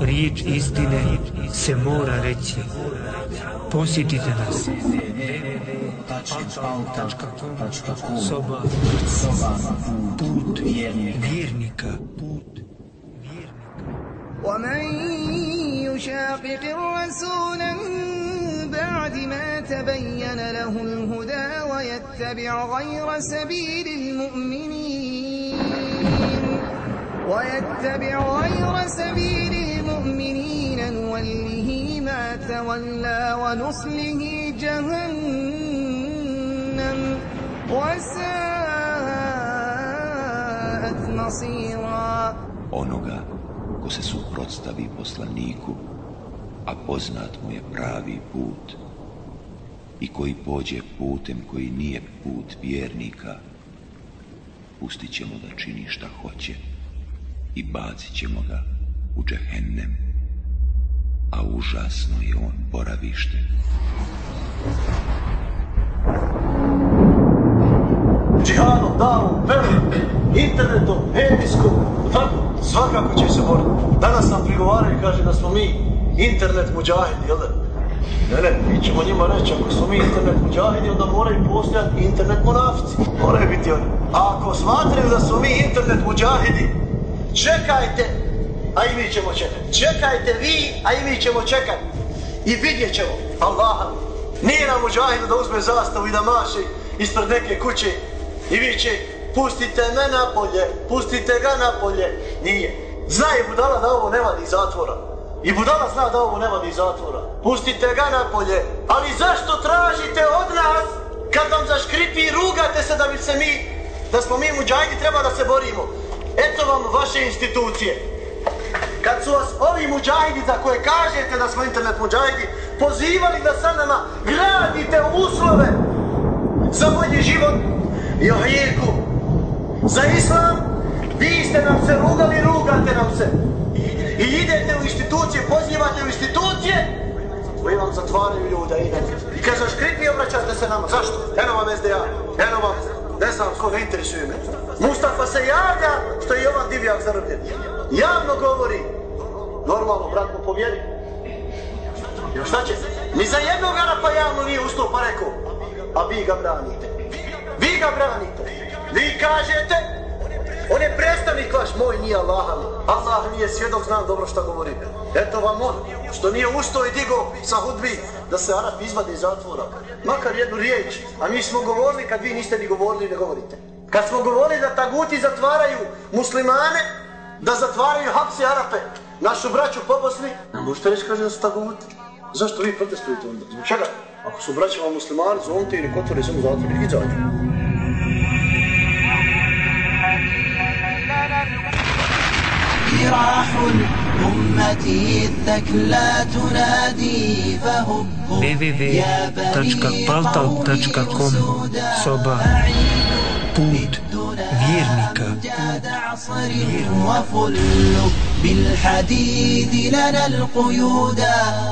Riječ istine se mora reći. Posjetite nas. Soba. Put vjernika. Put ومن يشاقق الرسول من بعد ما تبين له الهدى ويتبع غير سبيل المؤمنين. ويتبع غير سبيل المؤمنين. نوله ما تولى ونصله جهنم. وساءت مصيرا. Onoga ko se suprotstavi poslaniku, a poznat mu je pravi put. I koji pođe putem koji nije put vjernika, pustit ćemo da čini šta hoće i bacit ćemo ga u džehennem, a užasno je on boravište. džihadom, davom, verom, internetom, medijskom, tako, svakako će se boriti. Danas nam prigovaraju i kaže da smo mi internet muđahidi, jel da? Ne, ne, mi ćemo njima reći, ako smo mi internet muđahidi, onda moraju postojati internet monafici. Moraju biti oni. A ako smatraju da smo mi internet muđahidi, čekajte, a i mi ćemo čekati. Čekajte vi, a i mi ćemo čekati. I vidjet ćemo, Allaha. Nije nam muđahidu da uzme zastavu i da maše ispred neke kuće i viće pustite me napolje, pustite ga napolje. Nije. Zna i budala da ovo ne vadi iz zatvora. I budala zna da ovo ne vadi iz zatvora. Pustite ga napolje. Ali zašto tražite od nas kad vam zaškripi i rugate se da bi se mi, da smo mi muđajdi treba da se borimo. Eto vam vaše institucije. Kad su vas ovi muđajdi za koje kažete da smo internet muđajdi pozivali da sa nama gradite uslove za bolji život i ohijeku. Za islam vi ste nam se rugali, rugate nam se. I idete u institucije, pozivate u institucije koji vam zatvaraju ljude. Idete. I kad zaškripi obraćate se nama. Zašto? Eno vam SDA, eno vam, ne znam ko interesuje me. Mustafa se javlja što je Jovan Divjak zarobljen. Javno govori. Normalno, brat mu povjeri. Jer šta će? Ni za jednog Arapa javno nije ustao pa rekao. A vi ga branite. Vi ga branite. Vi kažete, on je predstavnik vaš, moj nije Allah. Allah nije svjedok, znam dobro šta govori. Eto vam on, što nije ustao i digo sa hudbi da se Arap izvade iz zatvora. Makar jednu riječ. A mi smo govorili kad vi niste ni govorili, ne govorite. Kad smo govorili da taguti zatvaraju muslimane, da zatvaraju hapse Arape, našu braću po Bosni, ne možete reći kaže da su taguti. Zašto vi protestujete onda? Zbog čega? Ako su braćama muslimani, zovnite ili kotvore samo zatvor i izađu. جراح أمتي الثكلى لا تنادي فهبوا يا بني قوم سودا Путь верника. بالحديد لنا القيود.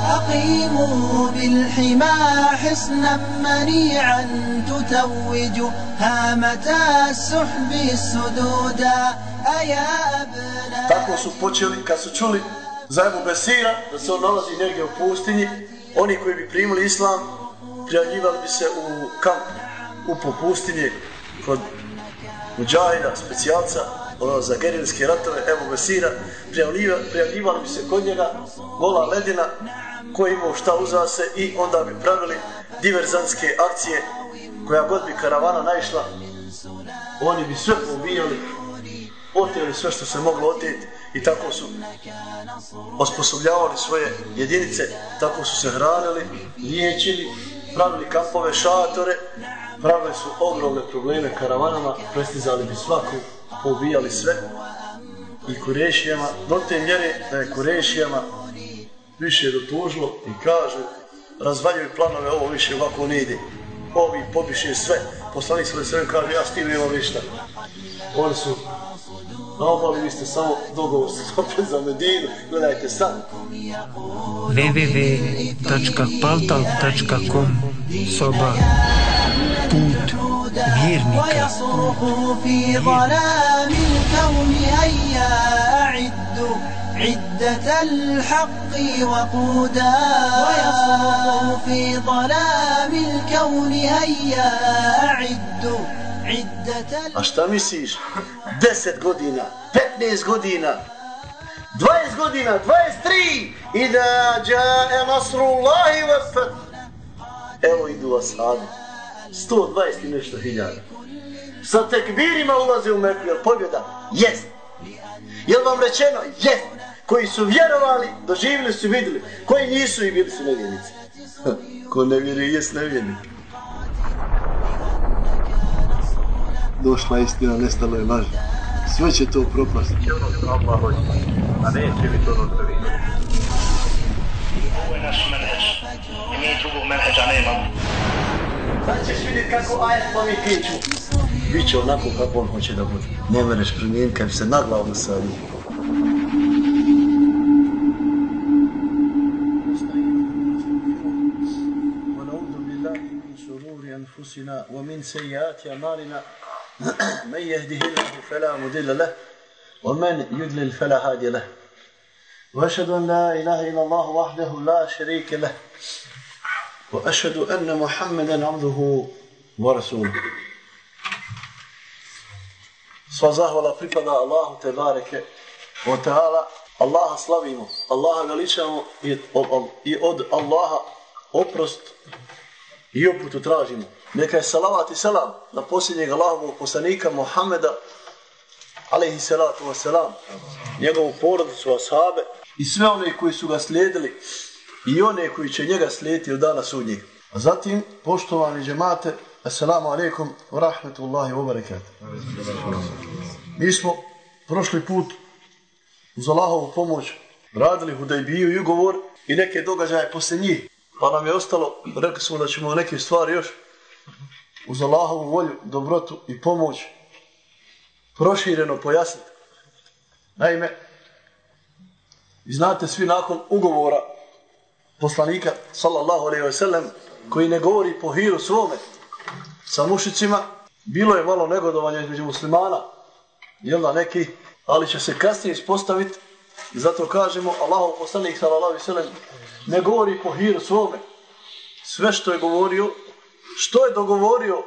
أقيموا بالحمى حصنا منيعا تتوج. هامة السحب السدودا Tako su počeli, kad su čuli za Ebu Besira, da se on nalazi negdje u pustinji, oni koji bi primili islam, prijavljivali bi se u kamp, u po pustinje, kod muđahida, specijalca, ono za gerilske ratove, Ebu Besira, prijavljivali, prijavljivali bi se kod njega, gola ledina, koji imao šta uza se i onda bi pravili diverzanske akcije, koja god bi karavana naišla, oni bi sve pobijali, oteli sve što se moglo oteti i tako su osposobljavali svoje jedinice, tako su se hranili, liječili, pravili kampove, šatore, pravili su ogromne probleme karavanama, prestizali bi svaku, pobijali sve i kurešijama, do te mjere da je kurešijama više dotužilo i kažu razvaljuju planove, ovo više ovako ne ide. Ovi pobiše sve. Poslanik svoj sve kaže, ja s tim nemam ništa. Oni su na obali, vi ste samo dogovor ste opet za Medinu. Gledajte sad. www.paltal.com Soba Put vjernika. ويصرخ في ظلام الكون هيا أعدوا عدة الحق وقودا ويصرخ في ظلام الكون هيا أعدوا عدة A šta misliš? 10 godina, 15 godina, 20 godina, 23 i da jae nasrullahi fath. Evo idu ashabi. 120 i nešto hiljada. Sa tekbirima ulaze u Meku, jel pobjeda? Jest. Jel vam rečeno? Jest. Koji su vjerovali, doživjeli su vidjeli. Koji nisu i bili su nevjernici. Ko ne vjeruje, jest nevjernik. Došla je istina, nestalo je laž. Sve će to propasti. a neće biti ono što vi. Ovo je naš menheđ. I mi drugog menheđa nemamo. Sad ćeš vidjeti kako ajet pa mi kriču. Biće onako kako on hoće da bude. Ne mereš promijeniti kad bi se na glavu sadio. ونعوذ بالله من شرور أنفسنا ومن سيئات أعمالنا من يهده الله فلا مضل له ومن يضلل فلا هادي له وأشهد أن لا إله إلا الله وحده لا شريك له وأشهد أن محمدا عبده ورسوله Sva zahvala pripada Allahu te bareke o ta'ala. Allaha slavimo, Allaha veličamo i od Allaha oprost i uputu tražimo. Neka je salavat i salam na posljednjeg Allahovog poslanika Muhammeda alaihi salatu wasalam, njegovu porodicu, ashabe i sve one koji su ga slijedili i one koji će njega slijediti od dana sudnjeg. A zatim, poštovani džemate, assalamu alaikum wa rahmetullahi wa barakatuh. Mi smo prošli put uz Allahovu pomoć radili Hudajbiju i ugovor i neke događaje poslije njih. Pa nam je ostalo, rekli smo da ćemo neke stvari još uz Allahovu volju, dobrotu i pomoć prošireno pojasniti. Naime, i znate svi nakon ugovora poslanika sallallahu alaihi wasallam koji ne govori po hiru svome sa mušicima, bilo je malo negodovanja između muslimana, jel da neki, ali će se kasnije ispostaviti i zato kažemo Allahov poslanik sallallahu alaihi wasallam ne govori po hiru svome. Sve što je govorio, što je dogovorio,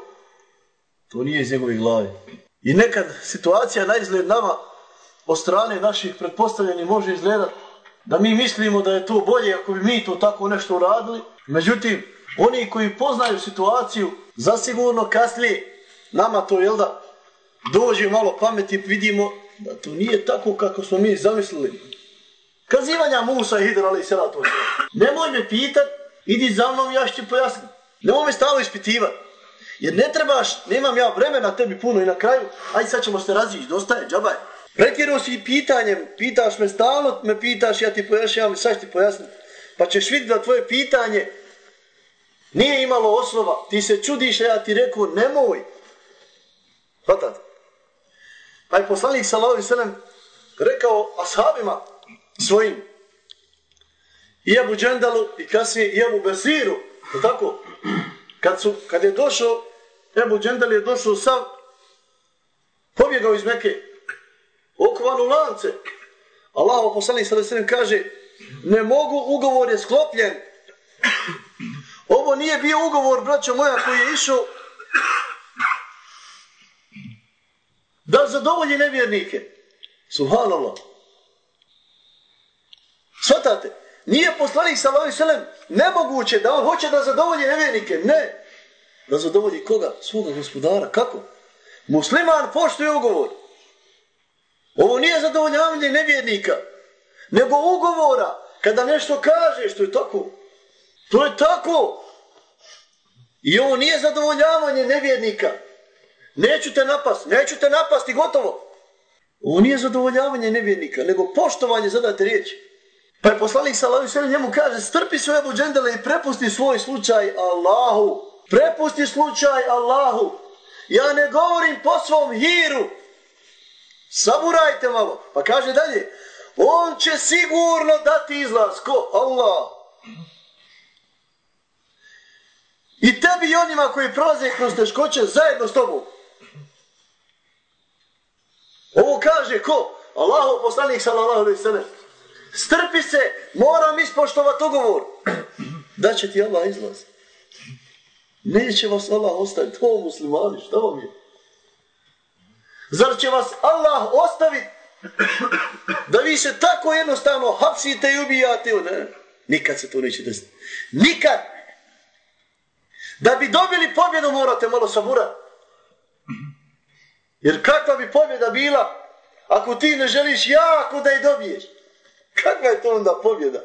to nije iz njegove glave. I nekad situacija na izgled nama od strane naših pretpostavljenih može izgledati da mi mislimo da je to bolje ako bi mi to tako nešto uradili. Međutim, oni koji poznaju situaciju, zasigurno kasnije nama to, jel da, dođe malo pameti, vidimo da to nije tako kako smo mi zamislili. Kazivanja Musa i Hidra, ali i Nemoj me pitat, idi za mnom, ja ću ti pojasniti. Nemoj me stalo ispitivati. Jer ne trebaš, nemam ja vremena tebi puno i na kraju, aj sad ćemo se razići, dosta je, džabaj. Pretjeruo si pitanjem, pitaš me stalno, me pitaš, ja ti pojašnjam, sad ću ti pojasniti. Pa ćeš vidjeti da tvoje pitanje nije imalo osnova, ti se čudiš, ja ti rekao, nemoj. Hvatate? Pa je poslanik sallallahu sallam rekao ashabima svojim i Abu Džendalu i kasnije i Abu Besiru, tako? Kad, su, kad je došao, Ebu Džendal je došao sam, pobjegao iz Meke, okovan u lance. Allah poslanik se kaže, ne mogu, ugovor je sklopljen. Ovo nije bio ugovor, braćo moja, koji je išao da zadovolji nevjernike. Subhanallah. Svatate, nije poslanik sallallahu alejhi nemoguće da on hoće da zadovolji nevjernike. Ne. Da zadovolji koga? Svoga gospodara. Kako? Musliman poštuje ugovor. Ovo nije zadovoljavanje nevjernika, nego ugovora. Kada nešto kaže, što je tako. To je tako. I ovo nije zadovoljavanje nevjernika. Neću te napast, neću te napasti, gotovo. Ovo nije zadovoljavanje nevjernika, nego poštovanje zadate riječi. Pa je poslanik sallallahu alejhi njemu kaže strpi svoje buđendele i prepusti svoj slučaj Allahu. Prepusti slučaj Allahu. Ja ne govorim po svom hiru. Saburajte malo. Pa kaže dalje. On će sigurno dati izlaz. Ko? Allah. I tebi i onima koji prolaze kroz teškoće zajedno s tobom. Ovo kaže ko? Allahu poslanik sallallahu alejhi. Strpi se, moram ispoštovati ugovor. Da će ti Allah izlaz. Neće vas Allah ostaviti. To muslimani, šta vam je? Zar će vas Allah ostaviti da vi se tako jednostavno hapsite i ubijate? Ne, nikad se to neće desiti. Nikad! Da bi dobili pobjedu morate malo sabura. Jer kakva bi pobjeda bila ako ti ne želiš jako da je dobiješ? Kakva je to onda pobjeda?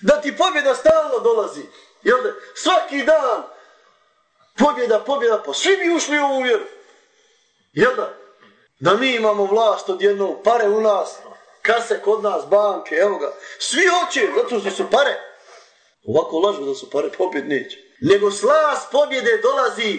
Da ti pobjeda stalno dolazi. Jel da? Svaki dan pobjeda, pobjeda, pa svi bi ušli u ovu vjeru. Jel da? Da mi imamo vlast odjednom, pare u nas, kase kod nas, banke, evo ga. Svi hoće, zato što su pare. Ovako lažu da su pare, pobjed neće. Nego slas pobjede dolazi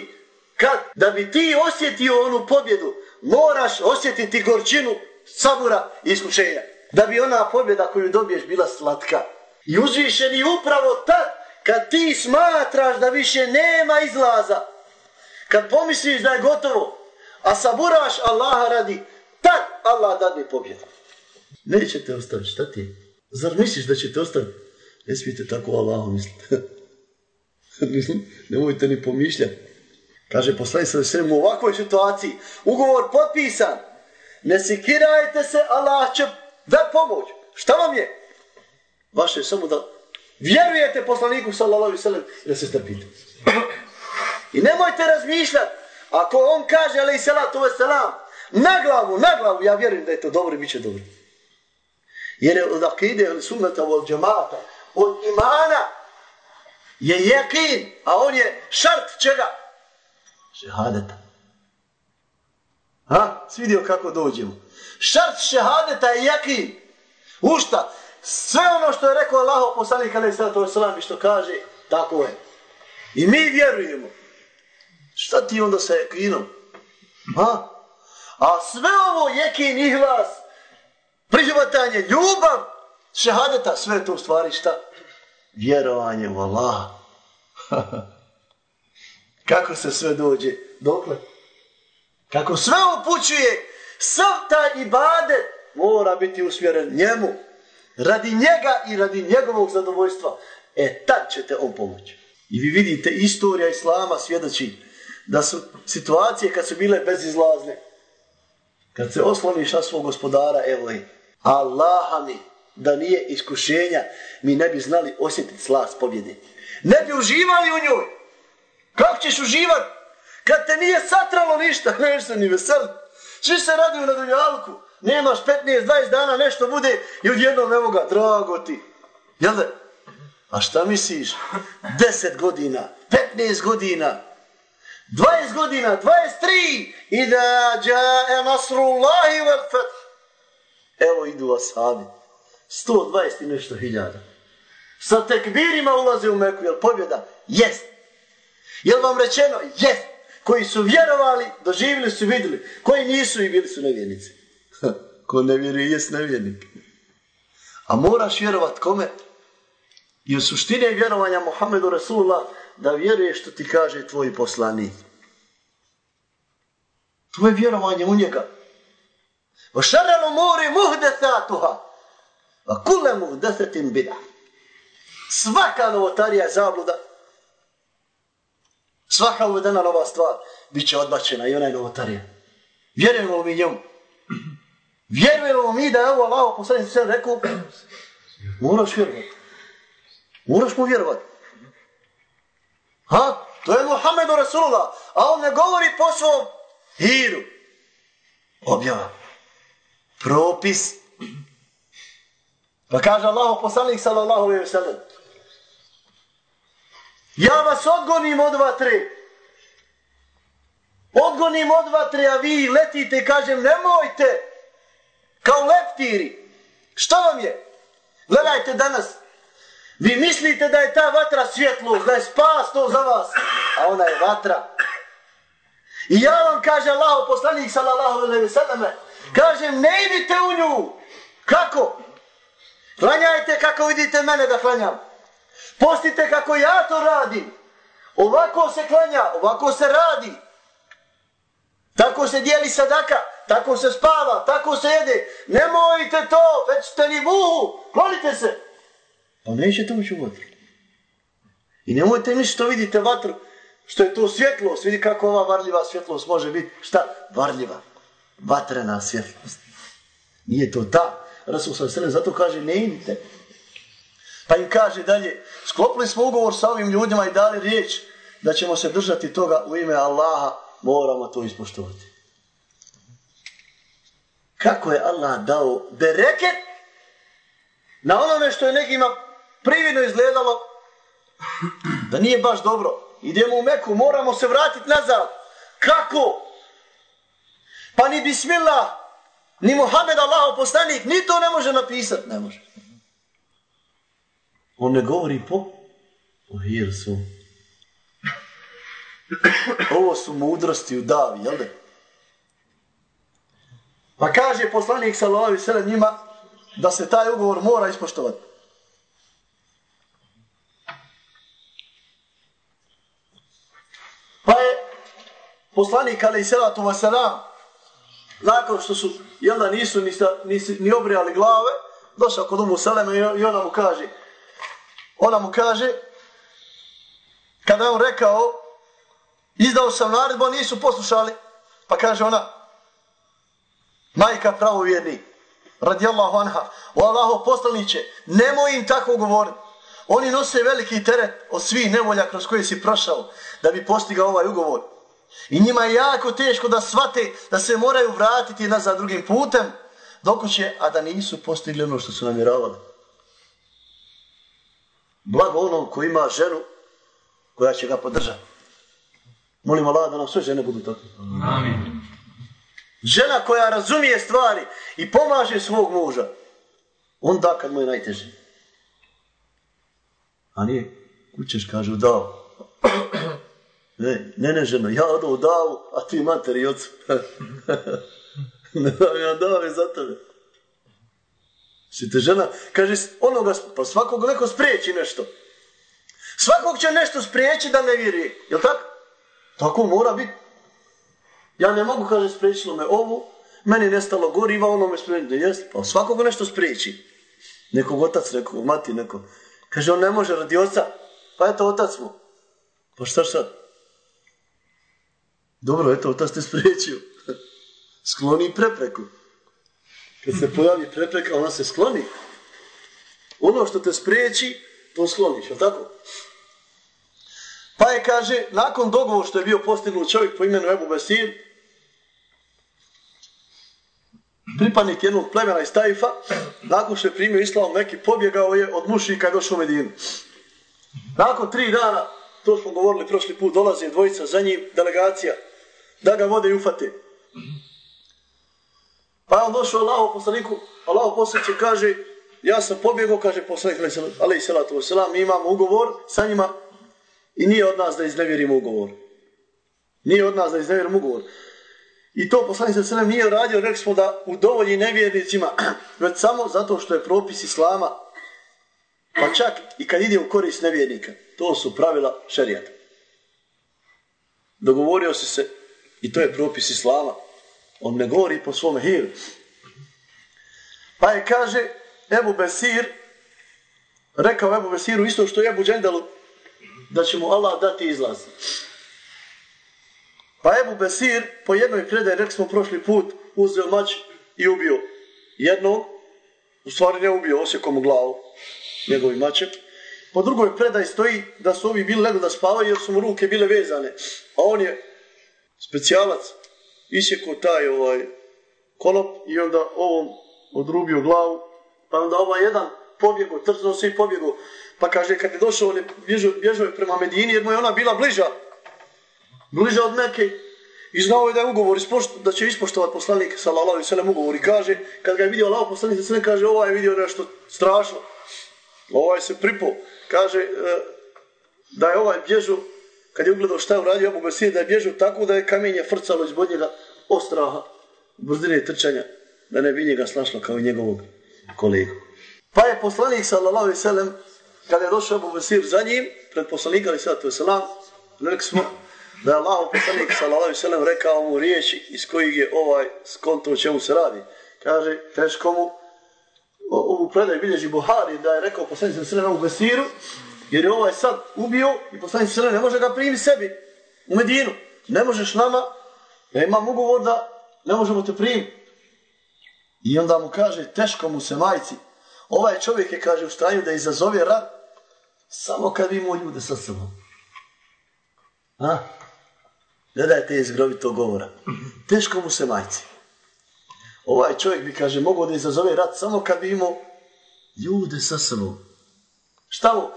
kad, da bi ti osjetio onu pobjedu, moraš osjetiti gorčinu sabura i iskušenja. Da bi ona pobjeda koju dobiješ bila slatka. I uzvišeni upravo tad, kad ti smatraš da više nema izlaza, kad pomisliš da je gotovo, a saburaš Allaha radi, tad Allah dadne pobjedu. Neće te ostaviti, šta ti? Zar misliš da će te ostaviti? Ne smijete tako Allahom misliti. Nemojte ni pomišljati. Kaže poslanik sa u ovakvoj situaciji, ugovor potpisan, ne sikirajte se, Allah će da pomoć. Šta vam je? Vaše je samo da vjerujete poslaniku sallallahu sellem i da se strpite. I nemojte razmišljati, ako on kaže salatu ve selam, na glavu, na glavu, ja vjerujem da je to dobro i bit će dobro. Jer je od akide, od sunnata, od džemata, od imana je jekin, a on je šart čega? Šehadeta. Ha? Svidio kako dođemo. Šart šehadeta je jekin. U šta? Sve ono što je rekao Allah poslanik alaih sallatu wasalam i što kaže, tako je. I mi vjerujemo. Šta ti onda sa jekinom? Ha? A sve ovo jekin ihlas, prihvatanje, ljubav, šehadeta, sve to u stvari šta? Vjerovanje u Allaha. Kako se sve dođe? Dokle? Kako sve upućuje, sav taj ibade mora biti usmjeren njemu. Radi njega i radi njegovog zadovoljstva. E, tad ćete on pomoći. I vi vidite, istorija Islama svjedoči da su situacije kad su bile bezizlazne, kad se osloniš na svog gospodara, evo je, Allaha mi, da nije iskušenja, mi ne bi znali osjetiti slas pobjede. Ne bi uživali u njoj. Kako ćeš uživat kad te nije satralo ništa, neš se ni vesel. Svi se radiju na dunjalku. Nemaš 15-20 dana, nešto bude i odjednom evo ga, drago ti. Jel da? A šta misliš? 10 godina, 15 godina, 20 godina, 23 i da jae nasrullahi vel feth. Evo idu ashabi. 120 i nešto hiljada. Sa tekbirima ulaze u Meku, jel pobjeda? Jest. Jel vam rečeno? Jest. Koji su vjerovali, doživjeli su, vidjeli. Koji nisu i bili su nevjernici. Ko ne vjeruje, jest nevjernik. A moraš vjerovat kome? I u suštine vjerovanja Muhammedu Rasulullah da vjeruješ što ti kaže tvoj poslanik. To je vjerovanje u njega. Va šarelu mori muhdesatuha. Va kule muhdesetim bida. Svaka novotarija je zabluda. Svaka uvedena nova stvar bit će odbačena i ona je novotarija. Vjerujemo li mi njemu? Vjerujemo mi da je ovo Allah poslanik sve rekao? Moraš vjerovati. Moraš mu vjerovati. Ha? To je Muhammedu Rasulullah. A on ne govori po svom hiru. Objava. Propis. Pa kaže Allah poslanik sallallahu alaihi wa sallam. Ja vas odgonim od vatre. Odgonim od vatre, a vi letite kažem nemojte. Kao leptiri. Što vam je? Gledajte danas. Vi mislite da je ta vatra svjetlost, da je spas to za vas. A ona je vatra. I ja vam kaže Allah, poslanik sallallahu alaihi sallam, kažem ne idite u nju. Kako? Klanjajte kako vidite mene da klanjam. Postite kako ja to radim. Ovako se klanja, ovako se radi. Tako se dijeli sadaka, tako se spava, tako se jede. Nemojte to, već ste ni muhu, klonite se. Pa nećete ući u vatru. I nemojte mi što vidite vatru, što je to svjetlost. Vidi kako ova varljiva svjetlost može biti. Šta? Varljiva. Vatrena svjetlost. Nije to ta. Rasul sa sredem zato kaže ne. Pa im kaže dalje, sklopili smo ugovor sa ovim ljudima i dali riječ da ćemo se držati toga u ime Allaha, moramo to ispoštovati. Kako je Allah dao bereket na onome što je nekima prividno izgledalo da nije baš dobro. Idemo u Meku, moramo se vratiti nazad. Kako? Pa ni Bismillah, ni Muhammed Allah poslanik, ni to ne može napisati. Ne može. On ne govori po o hiru svom. Ovo su mudrosti u davi, jel da? Pa kaže poslanik sallallahu sellem njima da se taj ugovor mora ispoštovati. Pa je poslanik alejhi salatu nakon što su jel da nisu ni, ni, ni obrijali glave, došao kod Umu Seleme i ona mu kaže ona mu kaže kada je on rekao izdao sam naredbu, nisu poslušali. Pa kaže ona, majka pravovjerni, radijallahu anha, o Allaho poslaniće, nemoj im tako govoriti. Oni nose veliki teret od svih nevolja kroz koje si prošao da bi postigao ovaj ugovor. I njima je jako teško da shvate da se moraju vratiti nazad drugim putem, dok će, a da nisu postigli ono što su namjeravali. Blago onom ko ima ženu koja će ga podržati. Molim Allah da nam sve žene budu takve. Amin. Žena koja razumije stvari i pomaže svog muža. Onda kad mu je najteže. A nije, kućeš kaže u davu. Ne, ne, ne ženo, ja odo u davu, a ti mater i ocu. ne dam ja dave za tebe. Si te žena, kaže, onoga, pa svakog neko spriječi nešto. Svakog će nešto spriječi da ne vjeruje. Jel tako? Tako mora biti. Ja ne mogu, kaže, spriječilo me ovo, meni nestalo goriva, ono me spriječilo. Jest, pa svakog nešto spriječi. Nekog otac, nekog mati, neko. Kaže, on ne može radi oca. Pa eto, otac mu. Pa šta sad? Dobro, eto, otac te spriječio. Skloni prepreku. Kad se pojavi prepreka, ona se skloni. Ono što te spriječi, to skloniš, je tako? Pa je, kaže, nakon dogovor što je bio postignut čovjek po imenu Ebu Besir, pripadnik jednog plemena iz Tajfa, nakon što je primio islam neki, pobjegao je od mušika i došao u Medinu. Nakon tri dana, to smo govorili prošli put, dolazi dvojica za njim, delegacija, da ga vode i ufate. Pa je on došao Allaho poslaniku, Allaho poslaniku kaže, ja sam pobjegao, kaže poslanik, ali salatu wasalam, mi imamo ugovor sa njima, I nije od nas da iznevjerimo ugovor. Nije od nas da iznevjerimo ugovor. I to poslanik sa nije radio, rekli smo da u dovolji nevjernicima, već samo zato što je propis Islama, pa čak i kad ide u korist nevjernika. To su pravila šarijata. Dogovorio si se, i to je propis Islama, on ne govori po svome hiru. Pa je kaže, Ebu Besir, rekao Ebu Besiru isto što je Ebu Džendalu, da će mu Allah dati izlaz. Pa Ebu Besir po jednoj predaji, rekli smo prošli put, uzeo mač i ubio jednog, u stvari ne ubio, osjekom u glavu njegovim mačem. Po drugoj predaji stoji da su ovi bili legli da spavaju jer su mu ruke bile vezane. A on je specijalac, isjekao taj ovaj kolop i onda ovom odrubio glavu. Pa onda ovaj jedan pobjegao, trznuo se i pobjegao. Pa kaže, kad je došao, on je bježao, je prema Medini, jer mu je ona bila bliža. Bliža od neke. I znao je da je ugovor, da će ispoštovati poslanik, sallallahu alaihi sallam, ugovor. I kaže, kad ga je vidio Allah poslanik, sallam, kaže, ovaj je vidio nešto strašno. Ovaj se pripao. Kaže, e, da je ovaj bježao, kad je ugledao šta je uradio Abu Besir, da je bježao tako da je kamenje frcalo izbod njega ostraha, brzine trčanja, da ne bi njega snašlo kao i njegovog kolegu. Pa je poslanik, sallallahu alaihi sallam, kada je došao Abu Besir za njim, pred poslanika, je salam, rekli smo da je Allah poslanik sallallahu alejhi ve rekao mu riječi iz kojih je ovaj skonto o čemu se radi. Kaže, teško mu ovu predaj bilježi Buhari da je rekao poslanik sallallahu alejhi ve sellem u Besiru, jer je ovaj sad ubio i poslanik sellem ne može ga primiti sebi u Medinu. Ne možeš nama, ja imam ugovor da ne možemo te primiti. I onda mu kaže, teško mu se majci. Ovaj čovjek je, kaže, u stanju da izazove rat samo kad bi imao ljude sa sobom. A? Gledajte iz grovitog govora. Teško mu se majci. Ovaj čovjek bi, kaže, mogao da izazove rat samo kad bi imao ljude sa sobom. Šta mu?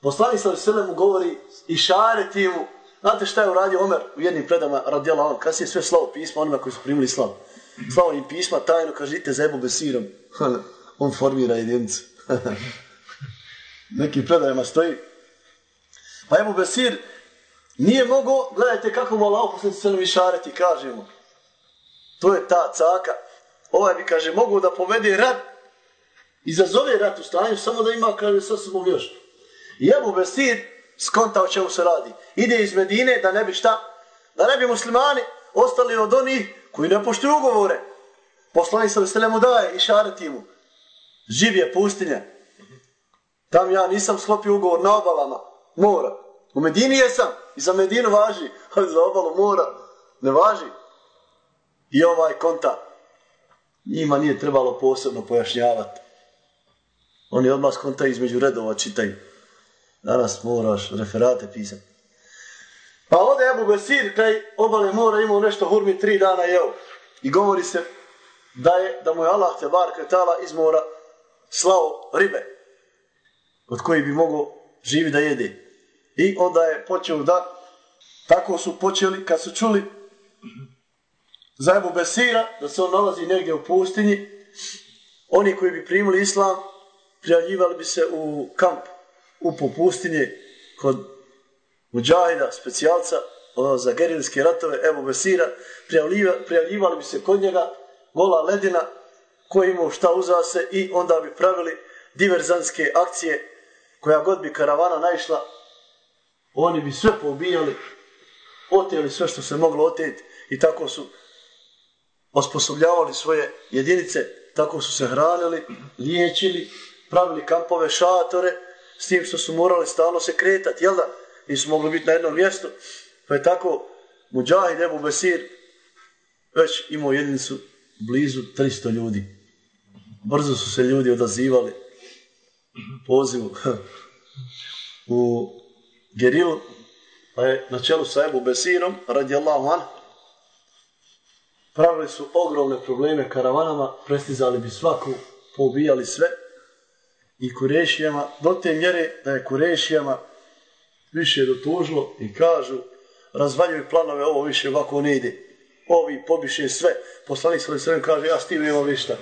Poslanik sa Veselem mu govori i šareti mu. Znate šta je uradio Omer u jednim predama radijala on? Kasnije sve slavo pisma onima koji su primili slavu. Slavo im pisma tajno, kaže, idite za Ebu Besirom. on formira jedinicu. Nekim predajama stoji. Pa Ebu Besir nije mogao, gledajte kako mu Allah posle se nam išareti, kaže mu. To je ta caka. Ovaj bi, kaže, mogu da povede rat, izazove rat u stanju, samo da ima, kaže, sa sobom još. I Ebu Besir skonta o čemu se radi. Ide iz Medine da ne bi šta? Da ne bi muslimani ostali od onih koji ne poštuju ugovore. Poslanik sa veselem mu daje i šareti mu. Živ je pustinja. Tam ja nisam sklopio ugovor na obalama mora. U Medini jesam i za Medinu važi, ali za obalu mora ne važi. I ovaj konta njima nije trebalo posebno pojašnjavati. Oni odmah konta između redova čitaju. Danas moraš referate pisati. Pa ode Ebu Besir kraj obale mora imao nešto hurmi tri dana jeo. I govori se da je da mu je Allah te bar kretala iz mora slao ribe od koji bi mogao živi da jede. I onda je počeo da tako su počeli kad su čuli za Ebu Besira da se on nalazi negdje u pustinji oni koji bi primili islam prijavljivali bi se u kamp u po pustinje kod Mujahida, specijalca ono, za gerilske ratove Ebu Besira prijavljiva, prijavljivali bi se kod njega gola ledina koji imao šta uza se i onda bi pravili diverzanske akcije koja god bi karavana naišla oni bi sve poubijali oteli sve što se moglo oteti i tako su osposobljavali svoje jedinice tako su se hranili, liječili pravili kampove, šatore s tim što su morali stalno se kretati, jel da? Nisu mogli biti na jednom mjestu. Pa je tako Mujahid Ebu Besir već imao jedinicu blizu 300 ljudi. Brzo su se ljudi odazivali pozivu u Gerilu, pa je na čelu sa Ebu Besirom, radijallahu an, pravili su ogromne probleme karavanama, prestizali bi svaku, poubijali sve, i Kurešijama, do te mjere da je Kurešijama više dotužilo i kažu razvaljuju planove, ovo više ovako ne ide. Ovi pobiše sve. Poslanik svoj sve kaže, ja s tim nemam ništa.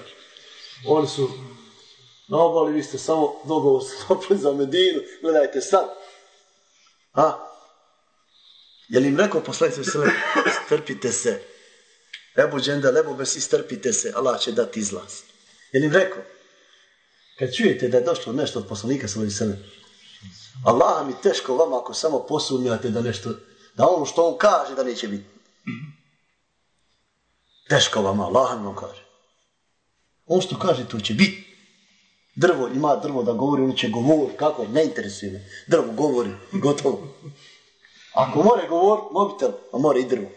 Oni su na obali, vi ste samo dogovor sklopili za Medinu, gledajte sad. A? Je li im rekao poslanik svoj sve, strpite se. Ebu džendel, ebu besi, strpite se, Allah će dati izlaz. Je li im rekao? Kad čujete da je došlo nešto od poslanika svojih sebe, Allah mi teško vama ako samo posumnjate da nešto, da ono što on kaže da neće biti. Teško vama, Allah mi on kaže. On što kaže, to će biti. Drvo, ima drvo da govori, on će govor, kako, ne interesuje me. Drvo govori, gotovo. Ako more govor, mobitel, a more i drvo.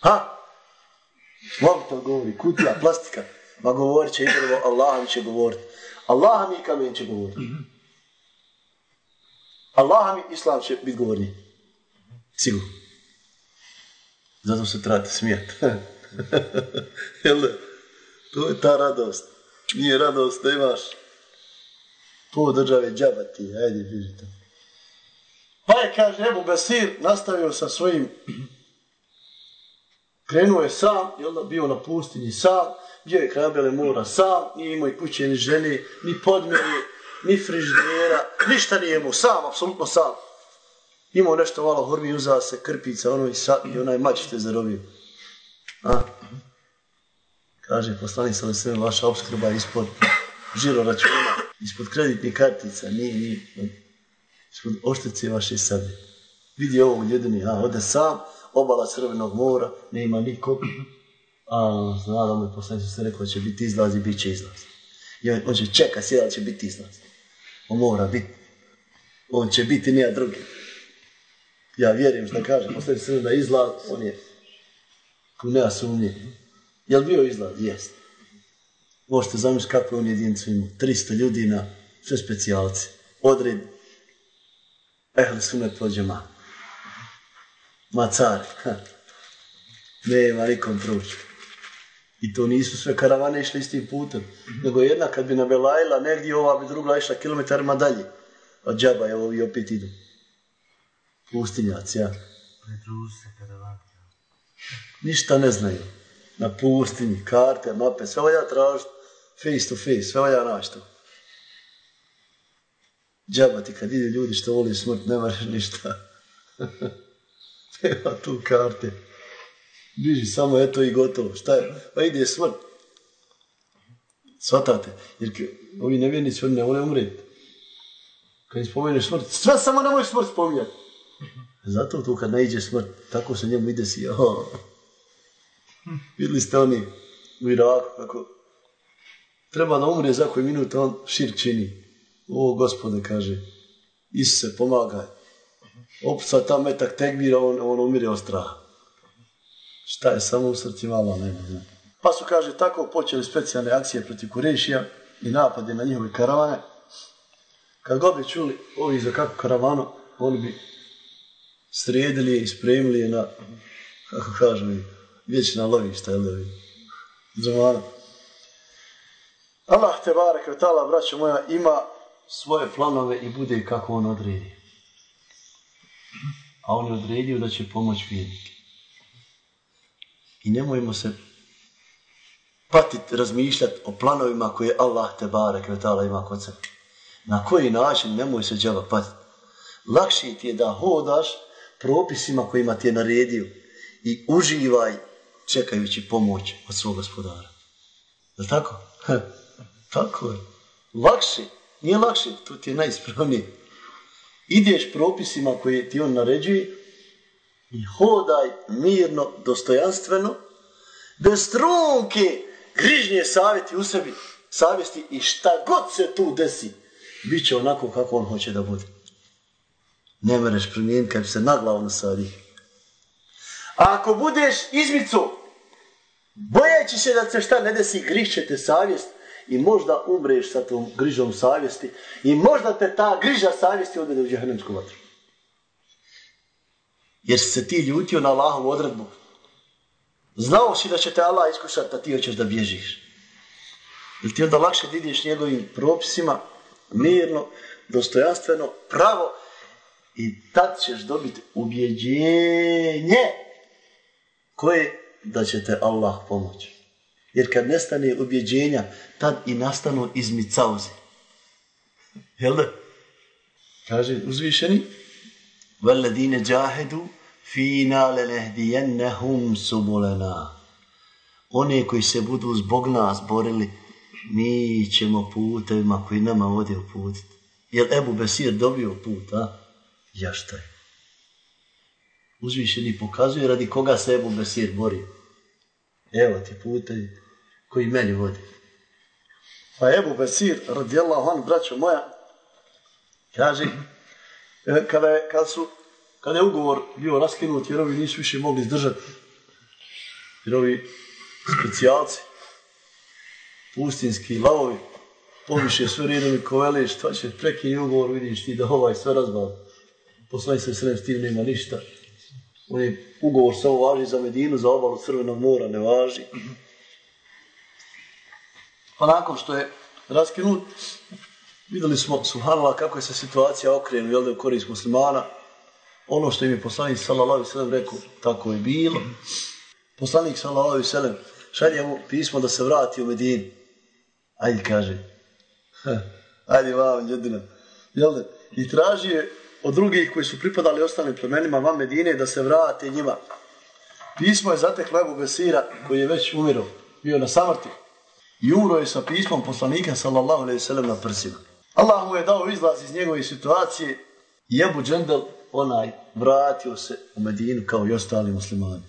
Ha? Mobitel govori, kutija, plastika. Ma govorit će i drvo, Allah mi će govoriti. Allah mi kamen će govoriti. Allah mi islam će biti govorni. Sigurno. Zato se trebate smijati. Jel? To je ta radost. Nije radost da imaš po države džabati. Ajde, vidite. Pa je, kaže, Ebu Basir nastavio sa svojim krenuo je sam, jel da, bio na pustinji sam, bio je kraj Bele mora sam, nije imao i kuće, ni žene, ni podmjeri, ni friždera, ništa nije imao, sam, apsolutno sam. Imao nešto malo hormi, uzao se krpica, ono i, sa, i onaj mač te zarobio. A? Kaže, poslani sam sve, vaša obskrba ispod žiro računa, ispod kreditnih kartica, nije, nije, ispod oštice vaše sabe. vidi ovog jedini, a ode sam, obala Crvenog mora, nema nikog, a zna da mu je poslanik se rekao će biti izlaz i bit će izlaz. I on, on će čeka sjeda da će biti izlaz. On mora biti. On će biti nija drugi. Ja vjerujem što kaže poslanik se da izlaz, on je tu nema sumnje. Jel bio izlaz? Jest. Možete zamisliti kako on jedincu imao. 300 ljudi na sve specijalci. Odred. Ehli sunet pođema. Ma car. Ha. Nema nikom proći. I to nisu sve karavane išli istim putem. Nego jedna kad bi nabelajila negdje, ova bi druga išla kilometarima dalje. A džaba je ovi opet idu. Pustinjaci, ja. Ništa ne znaju. Na pustinji, karte, mape, sve valja tražiti face to face, sve valja naći to. Džaba ti kad ide ljudi što voli smrt, ne ništa. Nema tu karte. Biži samo eto i gotovo. Šta je? Pa ide smrt. Svatate? Jer ovi nevjernici, oni ne vole umreti. Kad im spomeneš smrt, sve samo ne možeš smrt spominjati. Zato tu kad ne iđe smrt, tako se njemu ide si, oh. Vidjeli ste oni u Iraku kako treba da umre za koji minut, a on šir čini. O, gospode, kaže, Isuse, pomagaj. Opsa ta metak tegbira, on, on umire od straha. Šta je samo u srcima Allah nema zna. Pa su, kaže, tako počeli specijalne akcije protiv Kurešija i napade na njihove karavane. Kad god bi čuli ovi za kakvu karavanu, oni bi sredili je i spremili je na, kako kažu, vječna lovišta, jel? Džemana. Allah te barek ve ta'ala, braćo moja, ima svoje planove i bude kako on odredi. A on je odredio da će pomoći vjernike. I nemojmo se patiti, razmišljati o planovima koje Allah te barek ve ta'ala ima kod sebe. Na koji način nemoj se džava patiti. Lakše ti je da hodaš propisima kojima ti je naredio i uživaj čekajući pomoć od svog gospodara. Je li tako? tako je. Lakše. Nije lakše, to ti je najispravnije. Ideš propisima koje ti on naređuje i hodaj mirno, dostojanstveno, bez trunke grižnje savjeti u sebi, savjesti i šta god se tu desi, bit će onako kako on hoće da bude. Ne mereš promijeniti kad se na glavu nasadi. A ako budeš izmicu, bojeći se da se šta ne desi, grišće te savjest i možda umreš sa tom grižom savjesti i možda te ta griža savjesti odvede u džahnemsku vatru. Jer si se ti ljutio na Allahovu odredbu. Znao si da će te Allah iskušati, a ti hoćeš da bježiš. Jer ti onda lakše da ideš njegovim propisima, mirno, dostojanstveno, pravo, i tad ćeš dobiti ubjeđenje koje da će te Allah pomoći. Jer kad nestane ubjeđenja, tad i nastanu izmicauze. Jel da? Kaže uzvišeni Valadine džahedu fina lenehdijennehum subulena. One koji se budu zbog nas borili, mi ćemo putevima koji nama vode uputiti. Jel Ebu Besir dobio put, a? Ja šta je? Uzvišeni pokazuje radi koga se Ebu Besir bori. Evo ti putevi koji meni vodi. Pa Ebu Besir, radijallahu an, braćo moja, kaže, e, kada je, kada su, kada je ugovor bio raskinut, jer ovi nisu više mogli izdržati, jer ovi specijalci, pustinski lavovi, poviše sve redom koveli, šta će prekini ugovor, vidiš ti da ovaj sve razbava. Poslani se srem s tim nema ništa. On je ugovor samo važi za Medinu, za obalu Crvenog mora ne važi. Pa nakon što je raskinut, videli smo, subhanallah, kako je se situacija okrenu, jel da u korist muslimana. Ono što im je poslanik sallallahu alaihi sallam rekao, tako je bilo. Poslanik sallallahu alaihi sallam šalje mu pismo da se vrati u Medinu. Ajde, kaže. Ajde, vam, jedina. Jel? I traži je od drugih koji su pripadali ostalim plemenima van Medine da se vrate njima. Pismo je zateklo Ebu Besira koji je već umiro, bio na samrti. I umro je sa pismom poslanika sallallahu alaihi sallam na prsima. Allah mu je dao izlaz iz njegove situacije i Ebu Džendel onaj vratio se u Medinu kao i ostali muslimani.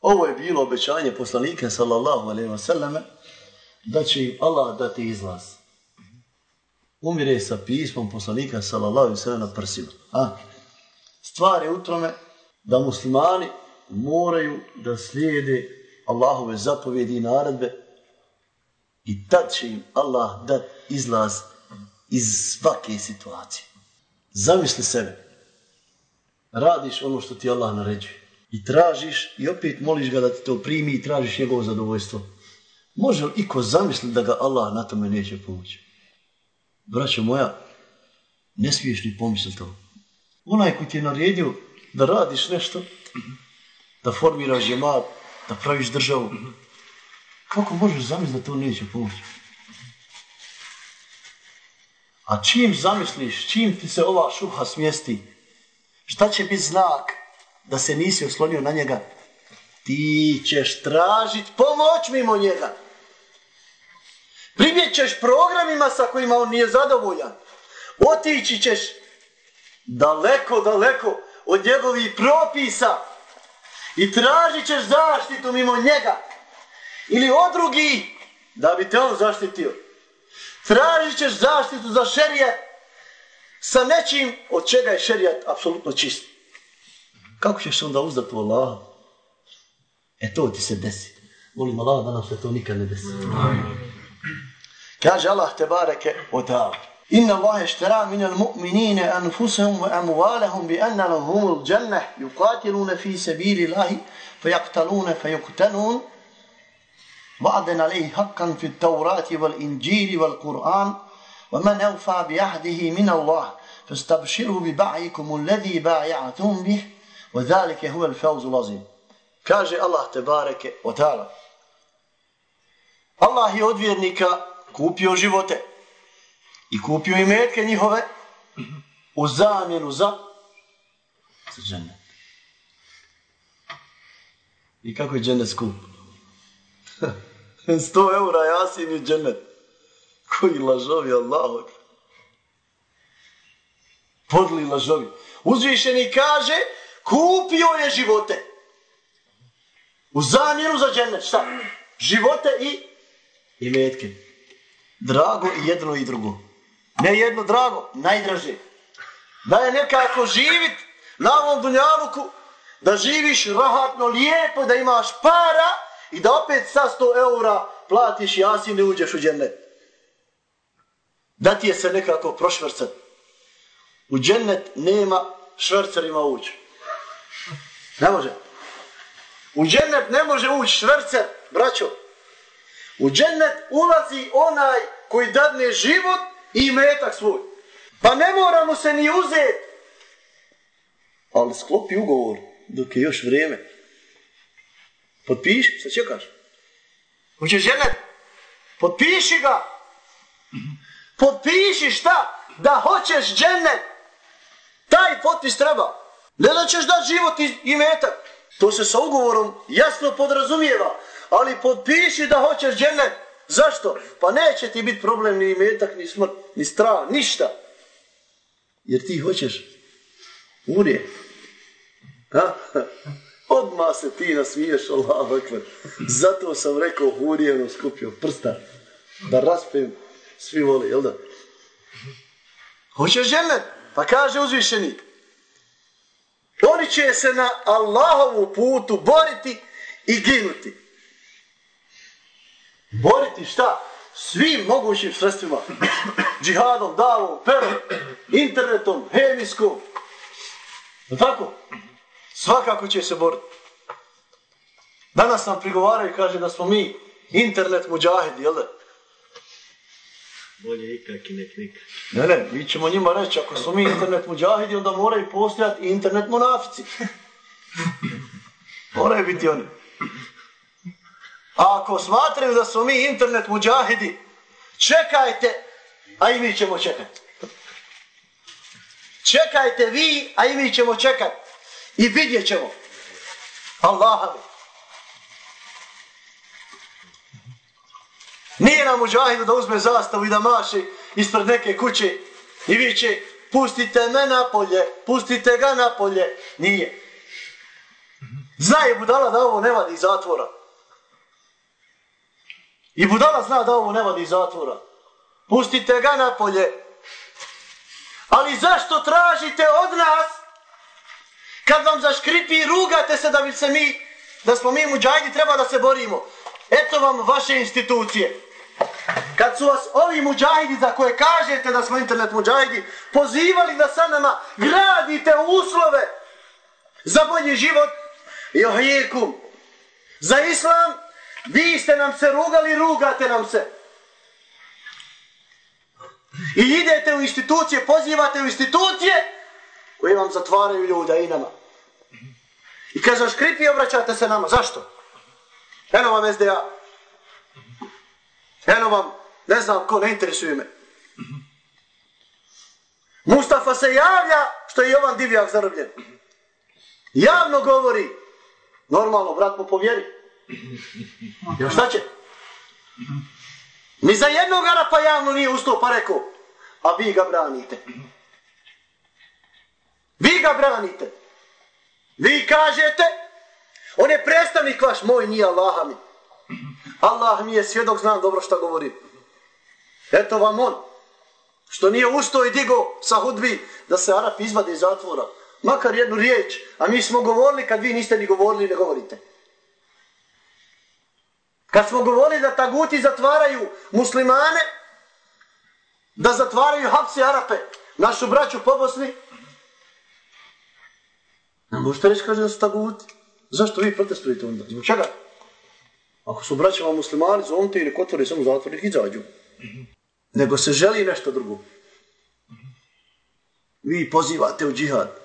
Ovo je bilo obećanje poslanika sallallahu alaihi wa da će im Allah dati izlaz. Umire sa pismom poslanika sallallahu alaihi na prsima. A? Stvar je u tome da muslimani moraju da slijede Allahove zapovjedi i naredbe i tad će im Allah dati izlaz iz svake situacije. Zamisli sebe. Radiš ono što ti Allah naređuje. I tražiš i opet moliš ga da ti to primi i tražiš njegovo zadovoljstvo. Može li iko zamisliti da ga Allah na tome neće pomoći? Braćo moja, ne smiješ ni pomisliti to. Onaj koji ti je naredio da radiš nešto, da formiraš džemat, da praviš državu, kako možeš zamisliti da to neće pomoći? A čim zamisliš, čim ti se ova šuha smjesti, šta će biti znak da se nisi oslonio na njega? Ti ćeš tražiti pomoć mimo njega. Primjet ćeš programima sa kojima on nije zadovoljan. Otići ćeš daleko, daleko od njegovih propisa i tražit ćeš zaštitu mimo njega. Ili od drugih da bi te on zaštitio. Tražit ćeš zaštitu za šerijat sa nečim od čega je šerijat apsolutno čist. Kako ćeš onda uzdati u Allaha? E to ti se desi. Molim Allah da nam se to nikad ne desi. Kaže Allah te bareke o. Inna Allahe štera min al mu'minine anfusahum wa amuvalahum bi anna lahumul džannah yuqatilune fi sabili Allahi fa yaktalune fa yuktanun وعدا عليه حقا في التوراة والإنجيل والقرآن ومن أوفى بعهده من الله فاستبشروا ببعيكم الذي بايعتم به وذلك هو الفوز العظيم kaže Allah te bareke o ta'ala. Allah je od vjernika kupio živote i kupio i metke njihove u zamjenu za za džennet. I kako je džennet skup? 100 eura jasin i džennet. Koji lažovi Allah. Podli lažovi. Uzvišeni kaže, kupio je živote. U zamjenu za džennet. Šta? Živote i, i metke. Drago i jedno i drugo. Ne jedno drago, najdraže. Da je nekako živit na ovom dunjaluku, da živiš rahatno, lijepo, da imaš para i da opet sa 100 eura platiš jasin i uđeš u džennet. Da ti je se nekako prošvrcat. U džennet nema švrcerima ući. Ne može. U džennet ne može ući švrcer, braćo. U džennet ulazi onaj koji dadne život i metak svoj. Pa ne moramo se ni uzeti. Ali sklopi ugovor dok je još vrijeme. Potpiši, šta čekaš? Hoćeš ženet? Potpiši ga. Potpiši šta? Da hoćeš džennet. Taj potpis treba. Ne da ćeš dati život i, metak. To se sa ugovorom jasno podrazumijeva. Ali potpiši da hoćeš džennet. Zašto? Pa neće ti biti problem ni metak, ni smrt, ni strah, ništa. Jer ti hoćeš urije. Ha? Odmah se ti nasmiješ, Allah akvar. Zato sam rekao Hurijevno skupio prsta. Da raspijem, svi vole, jel da? Hoćeš ženet? Pa kaže uzvišenik. Oni će se na Allahovu putu boriti i ginuti. Boriti šta? Svim mogućim sredstvima. Džihadom, davom, perom, internetom, hemijskom. Tako? Svakako će se boriti. Danas nam prigovaraju i kaže da smo mi internet muđahidi, jel da? Bolje ikak i nek nikak. Ne, ne, mi ćemo njima reći, ako smo mi internet muđahidi, onda moraju postojati internet munafici. moraju biti oni. A ako smatraju da smo mi internet muđahidi, čekajte, a i mi ćemo čekati. Čekajte vi, a i mi ćemo čekati. I vidjet ćemo. Allaha mi. Nije nam muđahidu da uzme zastavu i da maši ispred neke kuće i viće pustite me napolje, pustite ga napolje. Nije. Zna je budala da ovo ne vadi iz zatvora. I budala zna da ovo ne vadi iz zatvora. Pustite ga napolje. Ali zašto tražite od nas kad vam zaškripi i rugate se da bi se mi, da smo mi muđajdi, treba da se borimo. Eto vam vaše institucije. Kad su vas ovi muđajdi za koje kažete da smo internet muđajdi pozivali da sa nama gradite uslove za bolji život i ohijekum. Za islam vi ste nam se rugali, rugate nam se. I idete u institucije, pozivate u institucije koje vam zatvaraju ljuda i nama. I kažeš, kripi obraćate se nama. Zašto? Eno vam SDA. Eno vam, ne znam ko, ne interesuje me. Mustafa se javlja što je Jovan Divjak zarobljen. Javno govori. Normalno, brat mu povjeri. Još šta će? Ni za jednog Arapa javno nije ustao pa rekao, a vi ga branite. Vi ga branite. Vi kažete, on je predstavnik vaš, moj nije Allaha mi. Allah mi je svjedok, znam dobro šta govorim. Eto vam on, što nije ustao i digo sa hudbi da se Arap izvade iz zatvora. Makar jednu riječ, a mi smo govorili kad vi niste ni govorili, ne govorite. Kad smo govorili da taguti zatvaraju muslimane, da zatvaraju hapsi Arape, našu braću po Bosni, ne možete reći kaže da su taguti. Zašto vi protestujete onda? Zbog čega? Ako su braćama muslimani, zovnite i nek otvore samo zatvor, nek izađu. Nego se želi nešto drugo. Vi pozivate u džihad.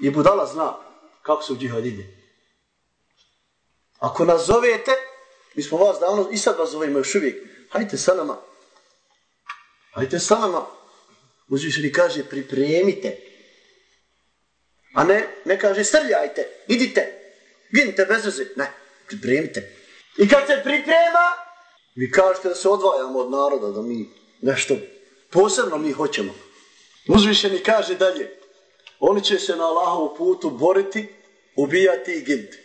I budala zna kako se u džihad ide. Ako nas zovete, mi smo vas davno, i sad vas zovemo još uvijek, hajte sa nama. Hajte sa nama. Uzvišeni kaže, pripremite. A ne, ne kaže, srljajte, idite, ginite bez veze. Ne, pripremite. I kad se priprema, vi kažete da se odvajamo od naroda, da mi nešto posebno mi hoćemo. Uzvišeni kaže dalje, oni će se na Allahovu putu boriti, ubijati i ginti.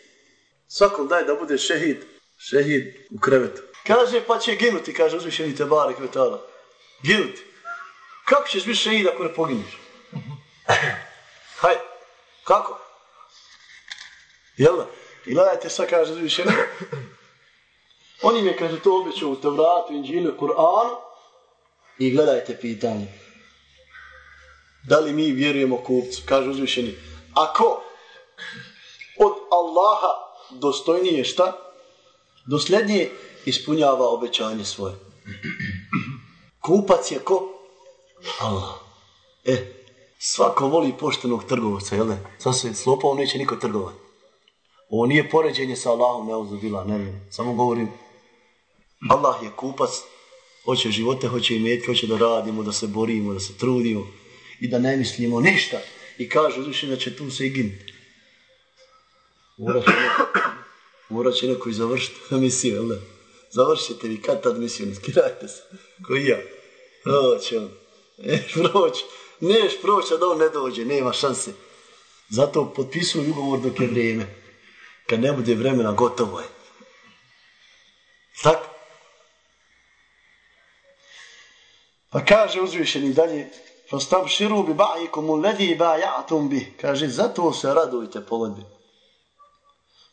Svakom daj da bude šehid, šehid u krevetu. Kaže pa će ginuti, kaže uzvišeni te bare kvetala. Ginuti. Kako ćeš biti šehid ako ne pogineš? Hajde, kako? Jel da? I gledajte sad kaže uzvišeni. On im je, kaže, to obećao u Tevratu, Inđilu, Kur'anu. I gledajte pitanje. Da li mi vjerujemo kupcu? Kaže uzvišeni. Ako od Allaha dostojnije šta? Dosljednije ispunjava obećanje svoje. Kupac je ko? Allah. E, svako voli poštenog trgovca, jel ne? Sasvim s lopovom neće niko trgovati. Ovo nije poređenje sa Allahom, ne uzubila, ne, ne. Samo govorim, Allah je kupac, hoće živote, hoće imetke, hoće da radimo, da se borimo, da se trudimo i da ne mislimo ništa. I kaže uzvišenje da će tu se i ginuti. Morat će će neko i završiti misiju, jel da? Završite vi kad tad misiju, ne skirajte se. Ko i ja. Proći on. Neš proći. Neš proći, da on ne dođe, nema šanse. Zato potpisuju ugovor dok je vrijeme. Kad ne bude vremena, gotovo je. Tako? Pa kaže uzvišeni dalje, Fastab širu bi ba'ikum uledi ba'ja'tum bi. Kaže, zato se radujte pogodbi.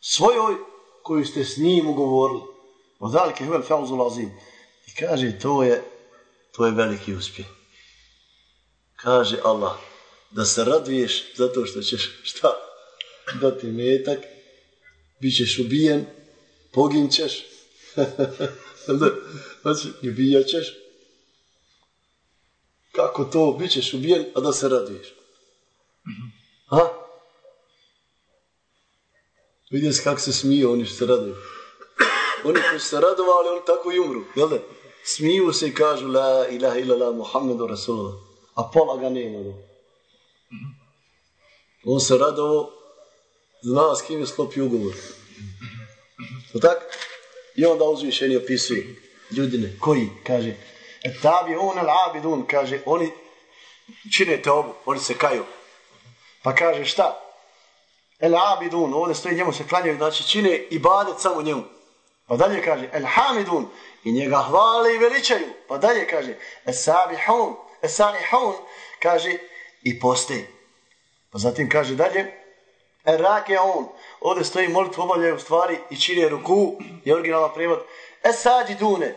Svojoj koju ste s njim ugovorili. Od dalike huvel fauzul azim. I kaže, to je, to je veliki uspjeh. Kaže Allah, da se raduješ zato što ćeš, šta? Dati metak, bit ćeš ubijen, poginćeš, znači, i ubijat ćeš, kako to, bit ćeš ubijen, a da se raduješ. Ha? Vidjeti kako se smiju oni što se raduju. Oni koji su se radovali, oni tako i umru. Jel da? Smiju se i kažu La ilaha illallah Muhammedu Rasulullah. A pola ga nema. On se radovo, zna s kim je sklopio ugovor. To tak? I onda uzvišeni opisuje. Ljudine, koji? Kaže, Tabi un al abidun, kaže, oni čine te obu, oni se kaju. Pa kaže šta? El abidun, ovdje stoji njemu se klanjaju, znači čine i badet samo njemu. Pa dalje kaže, el hamidun, i njega hvale i veličaju. Pa dalje kaže, es sabihun, es saihun, kaže, i poste. Pa zatim kaže dalje, el rakeun, ovdje stoji molitvu obavljaju stvari i čine ruku, je originalan prevod, es sađidune,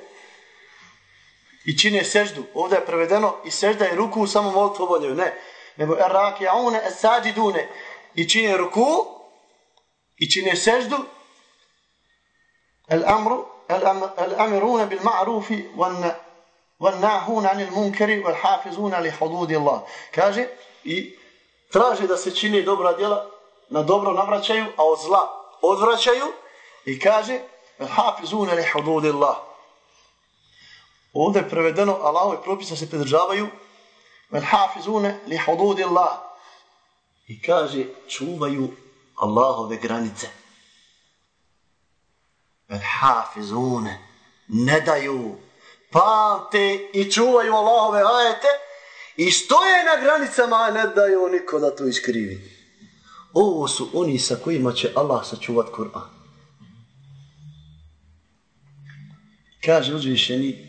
i čine seždu. Ovdje je prevedeno i sežda je ruku samo molitvu obavljaju. Ne. Nego er raki'une es sađidune. I čine ruku i čine seždu. El amru el, am, el amirune bil ma'rufi wan munkari wal hafizuna li hududi Allah. Kaže i traže da se čini dobra djela, na dobro navraćaju, a od zla odvraćaju i kaže li hududi Allah. Ovdje je prevedeno Allahove propisa se pridržavaju li hududi Allah. I kaže čuvaju Allahove granice. Vel hafizune ne daju pamte i čuvaju Allahove ajete i stoje na granicama ne daju niko da to iskrivi. Ovo su oni sa kojima će Allah sačuvat Kur'an. Kaže uzvišeni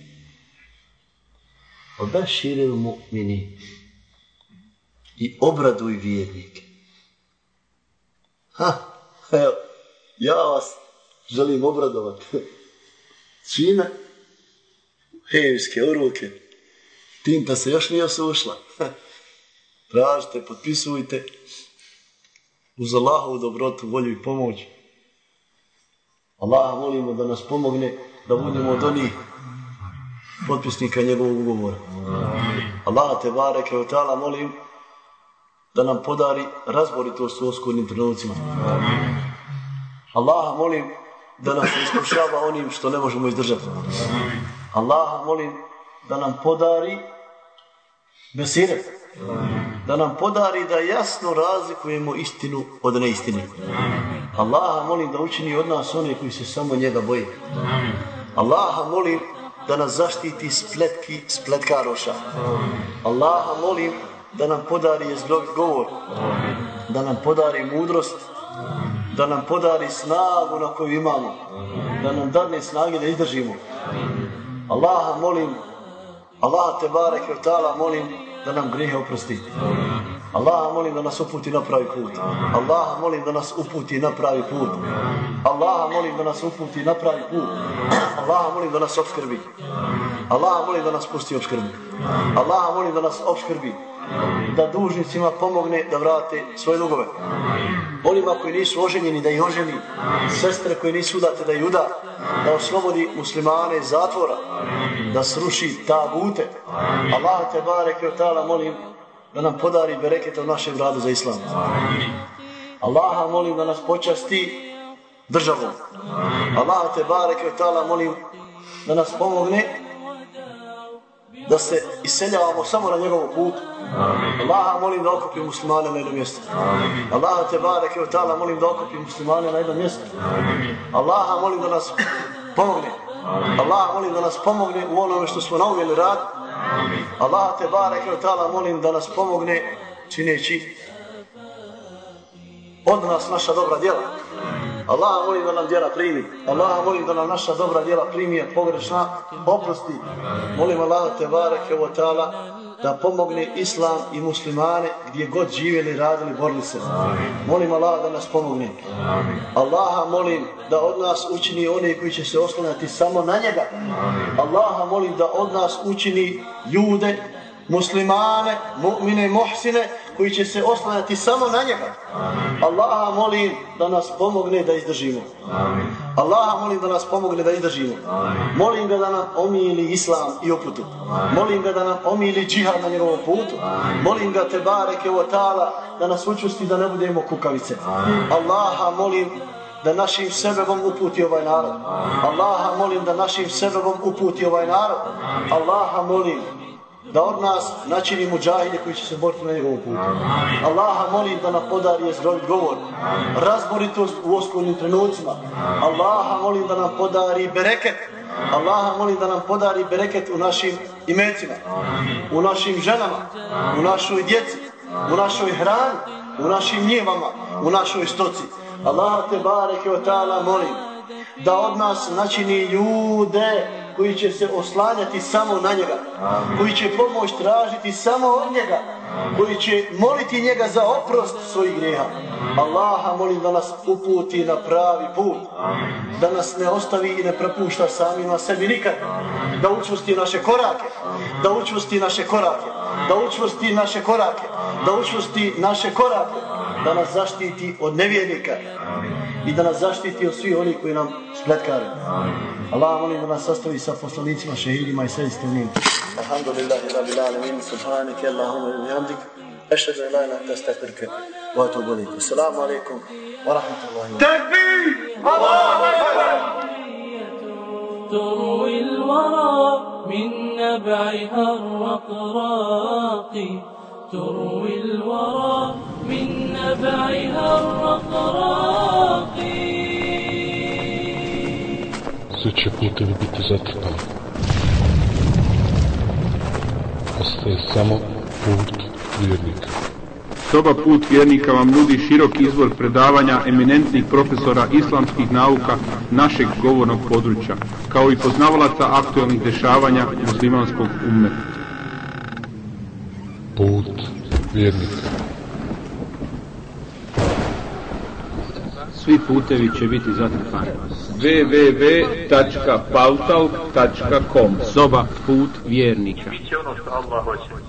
Obeširi mu'mini i obraduj vjernike. Ha, evo, ja vas želim obradovati. Čime? Hemijske uruke. Tinta se još nije osušla. Tražite, potpisujte. Uz Allahovu dobrotu, volju i pomoć. Allaha molimo da nas pomogne da budemo od onih potpisnika njegovog ugovora. Allah te bareke o ta'ala molim da nam podari razboritost u oskurnim trenucima. Allah molim da nas iskušava onim što ne možemo izdržati. Allah molim da nam podari besiret. Da nam podari da jasno razlikujemo istinu od neistine. Allah molim da učini od nas one koji se samo njega boje. Allah molim da nas zaštiti spletki spletkaroša. Allaha molim da nam podari jezgrovit govor, da nam podari mudrost, da nam podari snagu na koju imamo, da nam dadne snage da izdržimo. Allaha molim, Allah te barek molim da nam grijehe oprosti. Allaha molim da nas uputi na pravi put. Allaha molim da nas uputi na pravi put. Allaha molim da nas uputi na pravi put. Allaha molim da nas obskrbi. Allaha molim da nas pusti obskrbi. Allaha molim da nas obskrbi. Da dužnicima pomogne da vrate svoje dugove. Onima koji nisu oženjeni da ih oženi. Sestre koji nisu udate da ih uda. Da oslobodi muslimane iz zatvora. Da sruši tagute. Allah te barek i molim da nam podari bereketa u našem radu za islam. Allaha molim da nas počasti državom. Allah te barek i ta'ala molim da nas pomogne da se iseljavamo samo na njegovom putu. Allaha molim da okupi muslimane na jedno mjesto. Allaha te barek i ta'ala molim da okupi muslimane na jedno mjesto. Allaha molim da nas pomogne. Allaha molim da nas pomogne u onome što smo naumjeli rad. Allah te barek i ta'ala molim da nas pomogne čineći od nas naša dobra djela. Allah molim da nam djela primi. Allah molim da nam naša dobra djela primi, a pogrešna oprosti. Molim Allah te bareke o ta'ala da pomogne islam i muslimane gdje god živjeli, radili, borili se. Molim Allah da nas pomogne. Allaha molim da od nas učini one koji će se oslanjati samo na njega. Allaha molim da od nas učini ljude, muslimane, mu'mine, muhsine, koji će se oslanjati samo na njega. Allaha molim da nas pomogne da izdržimo. Allaha molim da nas pomogne da izdržimo. Molim ga da nam omili islam i uputu. Molim ga da nam omili džihad na njegovom putu. Molim ga te bareke o ta'ala da nas učusti da ne budemo kukavice. Allaha molim da našim sebebom uputi ovaj narod. Allaha molim da našim sebebom uputi ovaj narod. Allaha molim da od nas načini muđahide koji će se boriti na njegovom putu. Allaha molim da nam podari zdravit govor, razboritost u oskolnim trenucima. Allaha molim da nam podari bereket. Allaha molim da nam podari bereket u našim imecima, u našim ženama, u našoj djeci, u našoj hrani, u našim njivama, u našoj stoci. Allah te bareke o ta'ala molim da od nas načini ljude koji će se oslanjati samo na njega, koji će pomoć tražiti samo od njega, koji će moliti njega za oprost svojih grijeha. Allaha molim da nas uputi na pravi put, da nas ne ostavi i ne prepušta samima sebi nikad, da učvrsti naše korake, da učvrsti naše korake, da učvrsti naše korake, da učvrsti naše korake, da nas zaštiti od nevjernika i da nas zaštiti od svih onih koji nam spletkare. Allah molim da nas sastavi sa poslanicima, šehidima i sve istinim. Alhamdulillahi rabbil alamin, subhanike, Allahumma i bihamdik, ešhedu ila ila anta stakvirke, wa atubu ilayk. Assalamu alaikum wa rahmatullahi wa تروي الورى من نبعها الرقراق تروي الورى من نبعها الرقراق Sve će putevi biti zatrpani. Ostaje samo put vjernika. Soba Put vjernika vam nudi širok izvor predavanja eminentnih profesora islamskih nauka našeg govornog područja, kao i poznavalaca aktualnih dešavanja muslimanskog ummeta. Put vjernika. Svi putevi će biti zatrpani. www.pautalk.com Soba Put vjernika Biće ono što Allah hoće,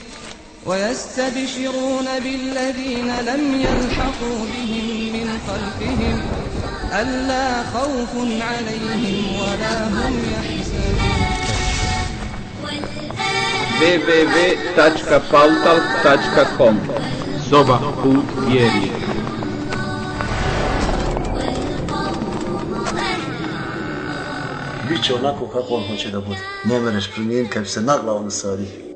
ويستبشرون بالذين لم يلحقوا بهم من خلفهم ألا خوف عليهم ولا هم يحزنون www.pautalk.com Soba Put vjernika Biće onako kako on hoće da bude. Ne mereš promijeniti kad se na glavu nasadi.